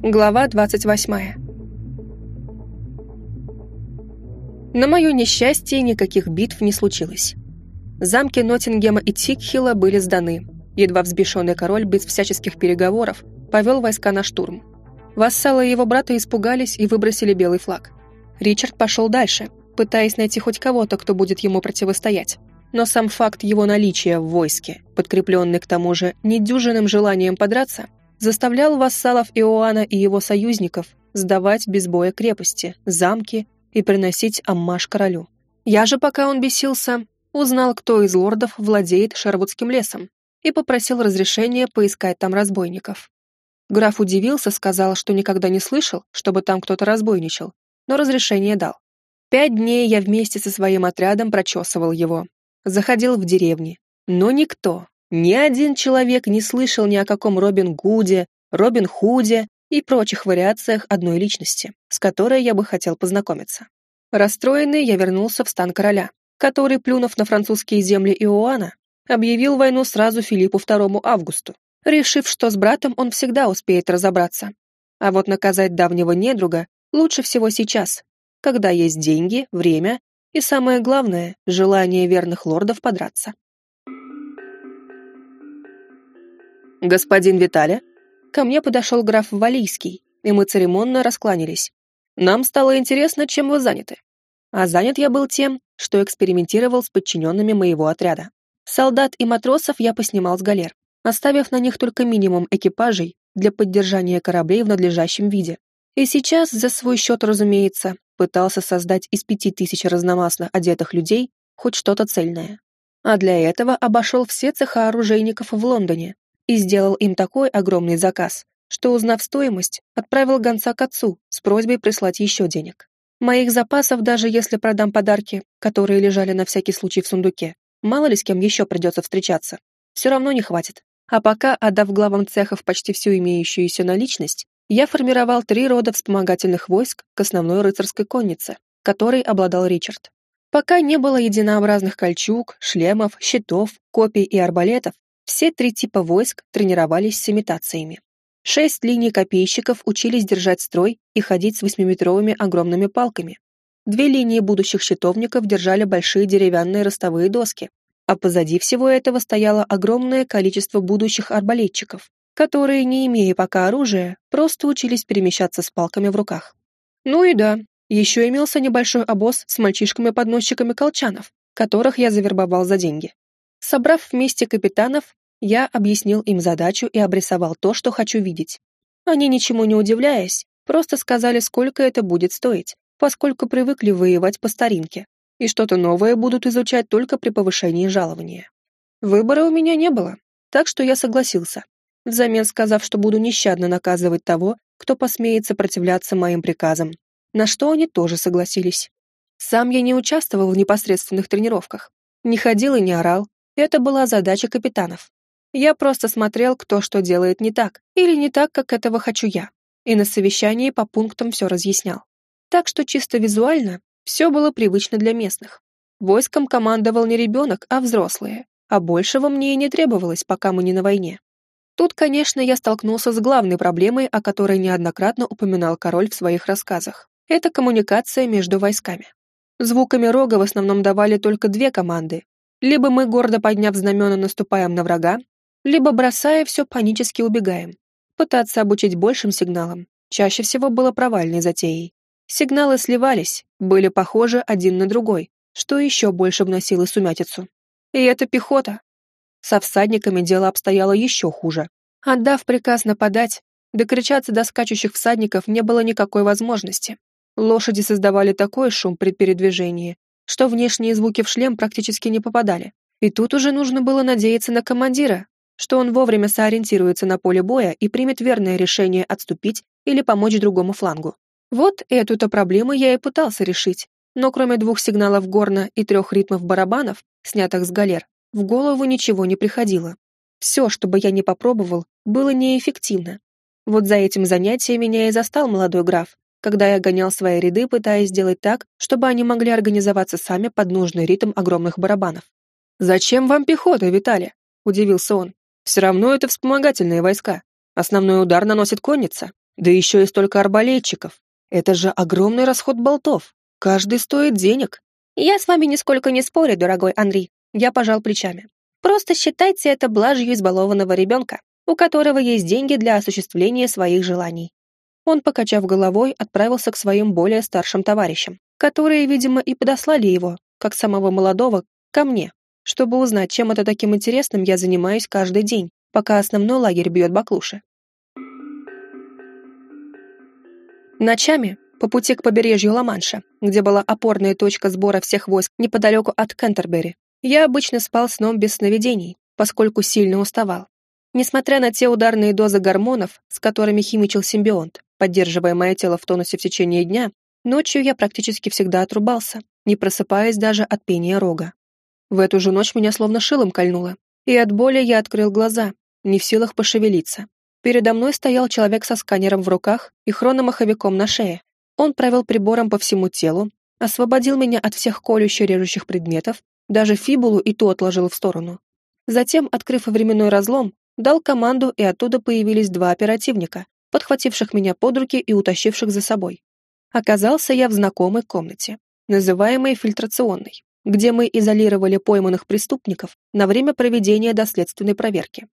Глава 28. На мое несчастье никаких битв не случилось. Замки Ноттингема и Тикхила были сданы. Едва взбешенный король без всяческих переговоров повел войска на штурм. Вассалы его брата испугались и выбросили белый флаг. Ричард пошел дальше, пытаясь найти хоть кого-то, кто будет ему противостоять. Но сам факт его наличия в войске, подкрепленный к тому же недюжинным желанием подраться, заставлял вассалов Иоанна и его союзников сдавать без боя крепости, замки и приносить аммаж королю. Я же, пока он бесился, узнал, кто из лордов владеет Шервудским лесом, и попросил разрешения поискать там разбойников. Граф удивился, сказал, что никогда не слышал, чтобы там кто-то разбойничал, но разрешение дал. Пять дней я вместе со своим отрядом прочесывал его. Заходил в деревни, но никто, ни один человек не слышал ни о каком Робин Гуде, Робин Худе и прочих вариациях одной личности, с которой я бы хотел познакомиться. Расстроенный я вернулся в стан короля, который, плюнув на французские земли Иоанна, объявил войну сразу Филиппу II Августу, решив, что с братом он всегда успеет разобраться. А вот наказать давнего недруга лучше всего сейчас, когда есть деньги, время и, самое главное, желание верных лордов подраться. «Господин Виталя?» Ко мне подошел граф Валийский, и мы церемонно раскланялись. «Нам стало интересно, чем вы заняты». А занят я был тем, что экспериментировал с подчиненными моего отряда. Солдат и матросов я поснимал с галер, оставив на них только минимум экипажей для поддержания кораблей в надлежащем виде. И сейчас, за свой счет, разумеется, пытался создать из пяти тысяч разномастно одетых людей хоть что-то цельное. А для этого обошел все цеха оружейников в Лондоне, и сделал им такой огромный заказ, что, узнав стоимость, отправил гонца к отцу с просьбой прислать еще денег. Моих запасов, даже если продам подарки, которые лежали на всякий случай в сундуке, мало ли с кем еще придется встречаться, все равно не хватит. А пока, отдав главам цехов почти всю имеющуюся наличность, я формировал три рода вспомогательных войск к основной рыцарской коннице, которой обладал Ричард. Пока не было единообразных кольчуг, шлемов, щитов, копий и арбалетов, все три типа войск тренировались с имитациями. Шесть линий копейщиков учились держать строй и ходить с восьмиметровыми огромными палками. Две линии будущих щитовников держали большие деревянные ростовые доски, а позади всего этого стояло огромное количество будущих арбалетчиков, которые, не имея пока оружия, просто учились перемещаться с палками в руках. Ну и да, еще имелся небольшой обоз с мальчишками-подносчиками колчанов, которых я завербовал за деньги. Собрав вместе капитанов, я объяснил им задачу и обрисовал то, что хочу видеть. Они, ничему не удивляясь, просто сказали, сколько это будет стоить, поскольку привыкли воевать по старинке, и что-то новое будут изучать только при повышении жалования. Выбора у меня не было, так что я согласился, взамен сказав, что буду нещадно наказывать того, кто посмеет сопротивляться моим приказам, на что они тоже согласились. Сам я не участвовал в непосредственных тренировках, не ходил и не орал, это была задача капитанов. Я просто смотрел, кто что делает не так, или не так, как этого хочу я, и на совещании по пунктам все разъяснял. Так что чисто визуально все было привычно для местных. Войском командовал не ребенок, а взрослые, а большего мне и не требовалось, пока мы не на войне. Тут, конечно, я столкнулся с главной проблемой, о которой неоднократно упоминал король в своих рассказах. Это коммуникация между войсками. Звуками рога в основном давали только две команды. Либо мы, гордо подняв знамена, наступаем на врага, либо, бросая все, панически убегаем. Пытаться обучить большим сигналам чаще всего было провальной затеей. Сигналы сливались, были похожи один на другой, что еще больше вносило сумятицу. И это пехота. Со всадниками дело обстояло еще хуже. Отдав приказ нападать, докричаться до скачущих всадников не было никакой возможности. Лошади создавали такой шум при передвижении, что внешние звуки в шлем практически не попадали. И тут уже нужно было надеяться на командира, что он вовремя сориентируется на поле боя и примет верное решение отступить или помочь другому флангу. Вот эту-то проблему я и пытался решить, но кроме двух сигналов горна и трех ритмов барабанов, снятых с галер, в голову ничего не приходило. Все, что бы я ни попробовал, было неэффективно. Вот за этим занятием меня и застал молодой граф, когда я гонял свои ряды, пытаясь сделать так, чтобы они могли организоваться сами под нужный ритм огромных барабанов. «Зачем вам пехота, Виталий?» – удивился он. Все равно это вспомогательные войска. Основной удар наносит конница. Да еще и столько арбалетчиков. Это же огромный расход болтов. Каждый стоит денег. Я с вами нисколько не спорю, дорогой Андрей. Я пожал плечами. Просто считайте это блажью избалованного ребенка, у которого есть деньги для осуществления своих желаний. Он, покачав головой, отправился к своим более старшим товарищам, которые, видимо, и подослали его, как самого молодого, ко мне, чтобы узнать, чем это таким интересным я занимаюсь каждый день, пока основной лагерь бьет баклуши. Ночами, по пути к побережью Ла-Манша, где была опорная точка сбора всех войск неподалеку от Кентербери, я обычно спал сном без сновидений, поскольку сильно уставал. Несмотря на те ударные дозы гормонов, с которыми химичил симбионт, поддерживая мое тело в тонусе в течение дня, ночью я практически всегда отрубался, не просыпаясь даже от пения рога. В эту же ночь меня словно шилом кольнуло, и от боли я открыл глаза, не в силах пошевелиться. Передо мной стоял человек со сканером в руках и хрономаховиком на шее. Он провел прибором по всему телу, освободил меня от всех колюще-режущих предметов, даже фибулу и ту отложил в сторону. Затем, открыв временной разлом, дал команду, и оттуда появились два оперативника, подхвативших меня под руки и утащивших за собой. Оказался я в знакомой комнате, называемой фильтрационной, где мы изолировали пойманных преступников на время проведения доследственной проверки.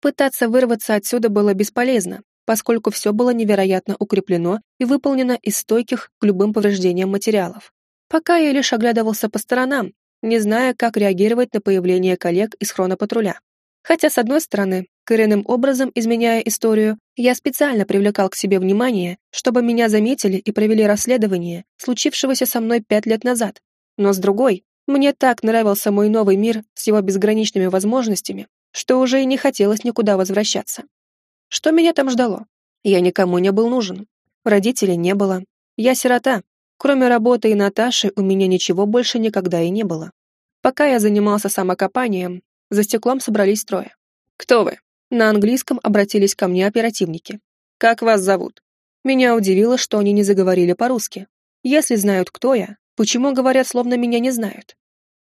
Пытаться вырваться отсюда было бесполезно, поскольку все было невероятно укреплено и выполнено из стойких к любым повреждениям материалов. Пока я лишь оглядывался по сторонам, не зная, как реагировать на появление коллег из хронопатруля. Хотя, с одной стороны, коренным образом изменяя историю, я специально привлекал к себе внимание, чтобы меня заметили и провели расследование случившегося со мной пять лет назад. Но с другой, мне так нравился мой новый мир с его безграничными возможностями, что уже и не хотелось никуда возвращаться. Что меня там ждало? Я никому не был нужен. Родителей не было. Я сирота. Кроме работы и Наташи у меня ничего больше никогда и не было. Пока я занимался самокопанием, за стеклом собрались трое. «Кто вы?» На английском обратились ко мне оперативники. «Как вас зовут?» Меня удивило, что они не заговорили по-русски. Если знают, кто я, почему говорят, словно меня не знают?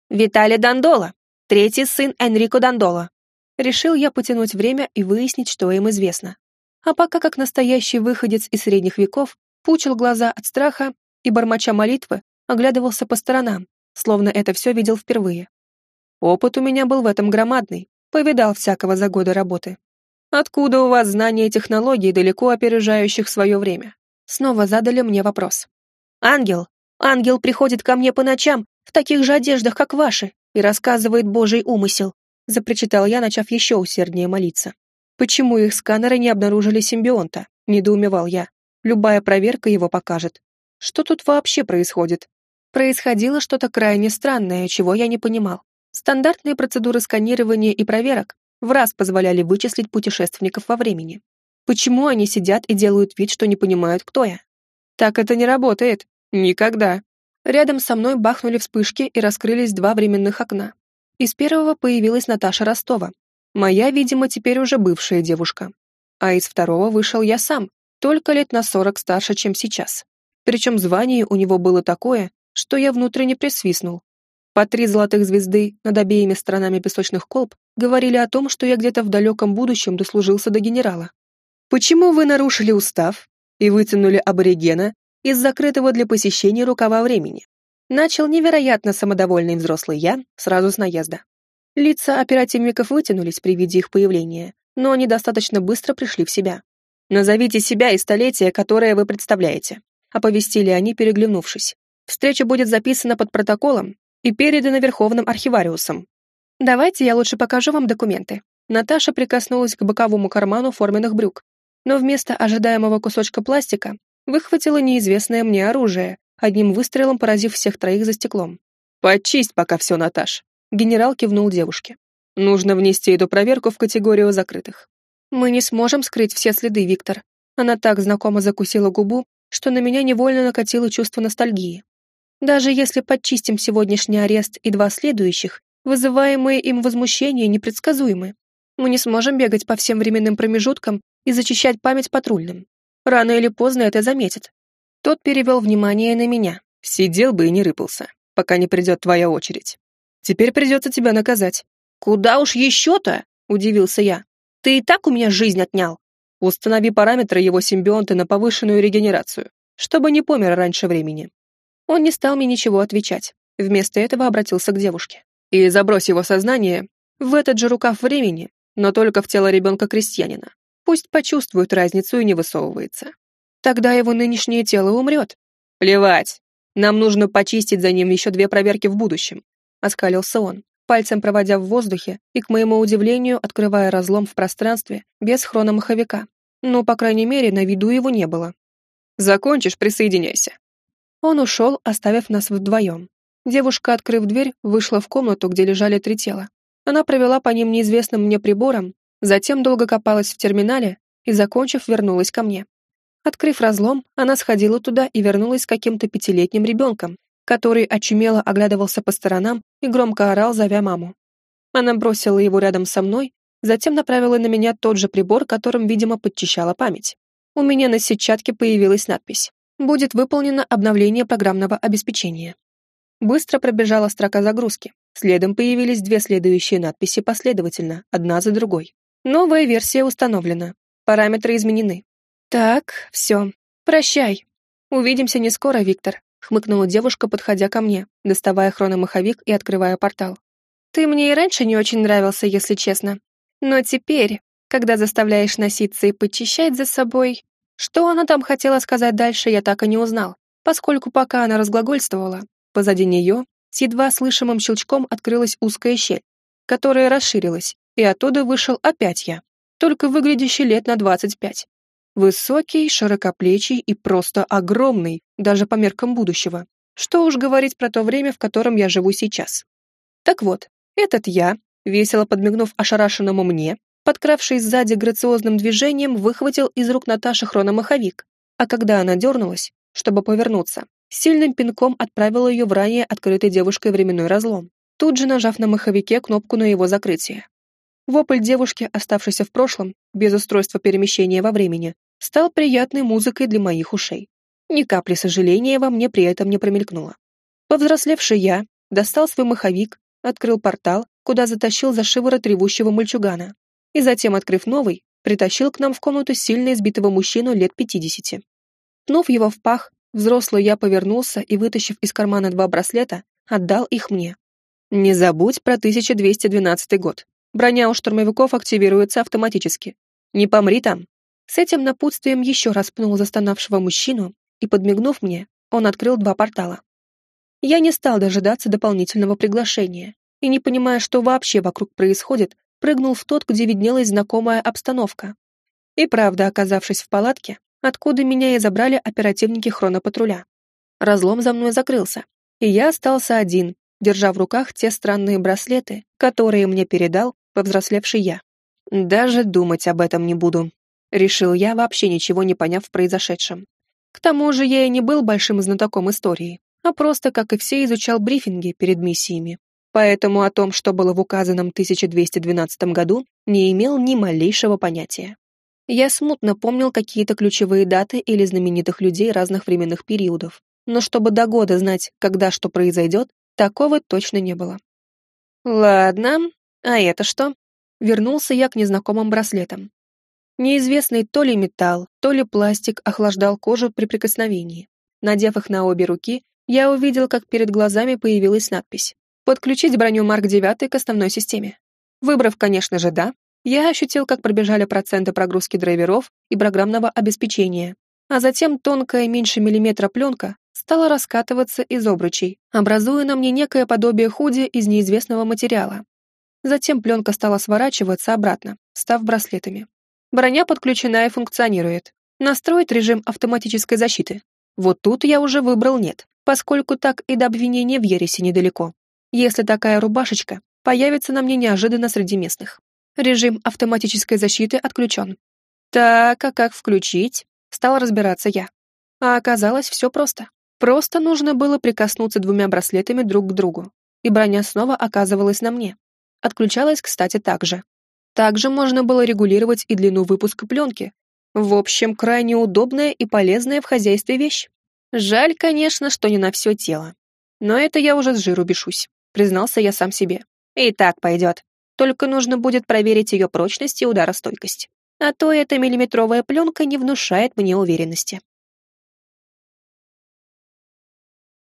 «Виталий Дандола, третий сын Энрико Дандола». Решил я потянуть время и выяснить, что им известно. А пока, как настоящий выходец из средних веков, пучил глаза от страха и, бормоча молитвы, оглядывался по сторонам, словно это все видел впервые. Опыт у меня был в этом громадный, повидал всякого за годы работы. Откуда у вас знания технологий, далеко опережающих свое время? Снова задали мне вопрос. Ангел, ангел приходит ко мне по ночам в таких же одеждах, как ваши, и рассказывает Божий умысел, запричитал я, начав еще усерднее молиться. Почему их сканеры не обнаружили симбионта? Недоумевал я. Любая проверка его покажет. Что тут вообще происходит? Происходило что-то крайне странное, чего я не понимал. Стандартные процедуры сканирования и проверок в раз позволяли вычислить путешественников во времени. Почему они сидят и делают вид, что не понимают, кто я? Так это не работает. Никогда. Рядом со мной бахнули вспышки и раскрылись два временных окна. Из первого появилась Наташа Ростова. Моя, видимо, теперь уже бывшая девушка. А из второго вышел я сам, только лет на сорок старше, чем сейчас. Причем звание у него было такое, что я внутренне присвистнул. По три золотых звезды над обеими сторонами песочных колб говорили о том, что я где-то в далеком будущем дослужился до генерала. Почему вы нарушили устав и вытянули аборигена из закрытого для посещения рукава времени? Начал невероятно самодовольный взрослый я сразу с наезда. Лица оперативников вытянулись при виде их появления, но они достаточно быстро пришли в себя. «Назовите себя и столетие, которое вы представляете», — оповестили они, переглянувшись. «Встреча будет записана под протоколом и передано Верховным архивариусом. Давайте я лучше покажу вам документы. Наташа прикоснулась к боковому карману форменных брюк, но вместо ожидаемого кусочка пластика выхватила неизвестное мне оружие, одним выстрелом поразив всех троих за стеклом. «Почисть пока все, Наташ», — генерал кивнул девушке. «Нужно внести эту проверку в категорию закрытых». «Мы не сможем скрыть все следы, Виктор». Она так знакомо закусила губу, что на меня невольно накатило чувство ностальгии. Даже если подчистим сегодняшний арест и два следующих, вызываемые им возмущения непредсказуемы. Мы не сможем бегать по всем временным промежуткам и зачищать память патрульным. Рано или поздно это заметят. Тот перевел внимание на меня. Сидел бы и не рыпался, пока не придет твоя очередь. Теперь придется тебя наказать. Куда уж еще-то? Удивился я. Ты и так у меня жизнь отнял. Установи параметры его симбионта на повышенную регенерацию, чтобы не помер раньше времени. Он не стал мне ничего отвечать. Вместо этого обратился к девушке. И забрось его сознание в этот же рукав времени, но только в тело ребенка-крестьянина. Пусть почувствует разницу и не высовывается. Тогда его нынешнее тело умрет. Плевать. Нам нужно почистить за ним еще две проверки в будущем. Оскалился он, пальцем проводя в воздухе и, к моему удивлению, открывая разлом в пространстве без хрономаховика. Но, по крайней мере, на виду его не было. Закончишь, присоединяйся. Он ушел, оставив нас вдвоем. Девушка, открыв дверь, вышла в комнату, где лежали три тела. Она провела по ним неизвестным мне прибором, затем долго копалась в терминале и, закончив, вернулась ко мне. Открыв разлом, она сходила туда и вернулась с каким-то пятилетним ребенком, который очумело оглядывался по сторонам и громко орал, зовя маму. Она бросила его рядом со мной, затем направила на меня тот же прибор, которым, видимо, подчищала память. У меня на сетчатке появилась надпись «Будет выполнено обновление программного обеспечения». Быстро пробежала строка загрузки. Следом появились две следующие надписи последовательно, одна за другой. Новая версия установлена. Параметры изменены. Так, все. Прощай. Увидимся не скоро, Виктор, хмыкнула девушка, подходя ко мне, доставая хрономаховик и открывая портал. Ты мне и раньше не очень нравился, если честно. Но теперь, когда заставляешь носиться и подчищать за собой, что она там хотела сказать дальше, я так и не узнал, поскольку пока она разглагольствовала, Позади нее с едва слышимым щелчком открылась узкая щель, которая расширилась, и оттуда вышел опять я, только выглядящий лет на двадцать пять. Высокий, широкоплечий и просто огромный, даже по меркам будущего. Что уж говорить про то время, в котором я живу сейчас. Так вот, этот я, весело подмигнув ошарашенному мне, подкравшись сзади грациозным движением, выхватил из рук Наташи хрономаховик, а когда она дернулась, чтобы повернуться, сильным пинком отправил ее в ранее открытый девушкой временной разлом, тут же нажав на маховике кнопку на его закрытие. Вопль девушки, оставшейся в прошлом, без устройства перемещения во времени, стал приятной музыкой для моих ушей. Ни капли сожаления во мне при этом не промелькнуло. Повзрослевший я достал свой маховик, открыл портал, куда затащил за шиворот ревущего мальчугана, и затем, открыв новый, притащил к нам в комнату сильно избитого мужчину лет пятидесяти. Пнув его в пах, Взрослый я повернулся и, вытащив из кармана два браслета, отдал их мне. Не забудь про 1212 год. Броня у штурмовиков активируется автоматически. Не помри там. С этим напутствием еще раз пнул застонавшего мужчину, и, подмигнув мне, он открыл два портала. Я не стал дожидаться дополнительного приглашения, и, не понимая, что вообще вокруг происходит, прыгнул в тот, где виднелась знакомая обстановка. И правда, оказавшись в палатке, откуда меня и забрали оперативники хронопатруля. Разлом за мной закрылся, и я остался один, держа в руках те странные браслеты, которые мне передал повзрослевший я. Даже думать об этом не буду. Решил я, вообще ничего не поняв в произошедшем. К тому же я и не был большим знатоком истории, а просто, как и все, изучал брифинги перед миссиями. Поэтому о том, что было в указанном 1212 году, не имел ни малейшего понятия. Я смутно помнил какие-то ключевые даты или знаменитых людей разных временных периодов, но чтобы до года знать, когда что произойдет, такого точно не было. Ладно, а это что? Вернулся я к незнакомым браслетам. Неизвестный то ли металл, то ли пластик охлаждал кожу при прикосновении. Надев их на обе руки, я увидел, как перед глазами появилась надпись «Подключить броню Марк 9 к основной системе». Выбрав, конечно же, «да», я ощутил, как пробежали проценты прогрузки драйверов и программного обеспечения, а затем тонкая меньше миллиметра пленка стала раскатываться из обручей, образуя на мне некое подобие худи из неизвестного материала. Затем пленка стала сворачиваться обратно, став браслетами. Броня подключена и функционирует. Настроить режим автоматической защиты. Вот тут я уже выбрал «нет», поскольку так и до обвинения в ересе недалеко. Если такая рубашечка появится на мне неожиданно среди местных. Режим автоматической защиты отключен. Так, а как включить? Стал разбираться я. А оказалось все просто. Просто нужно было прикоснуться двумя браслетами друг к другу, и броня снова оказывалась на мне. Отключалась, кстати, также. Также можно было регулировать и длину выпуска пленки. В общем, крайне удобная и полезная в хозяйстве вещь. Жаль, конечно, что не на все тело. Но это я уже с жиру бешусь, признался я сам себе. И так пойдет. Только нужно будет проверить ее прочность и ударостойкость. А то эта миллиметровая пленка не внушает мне уверенности.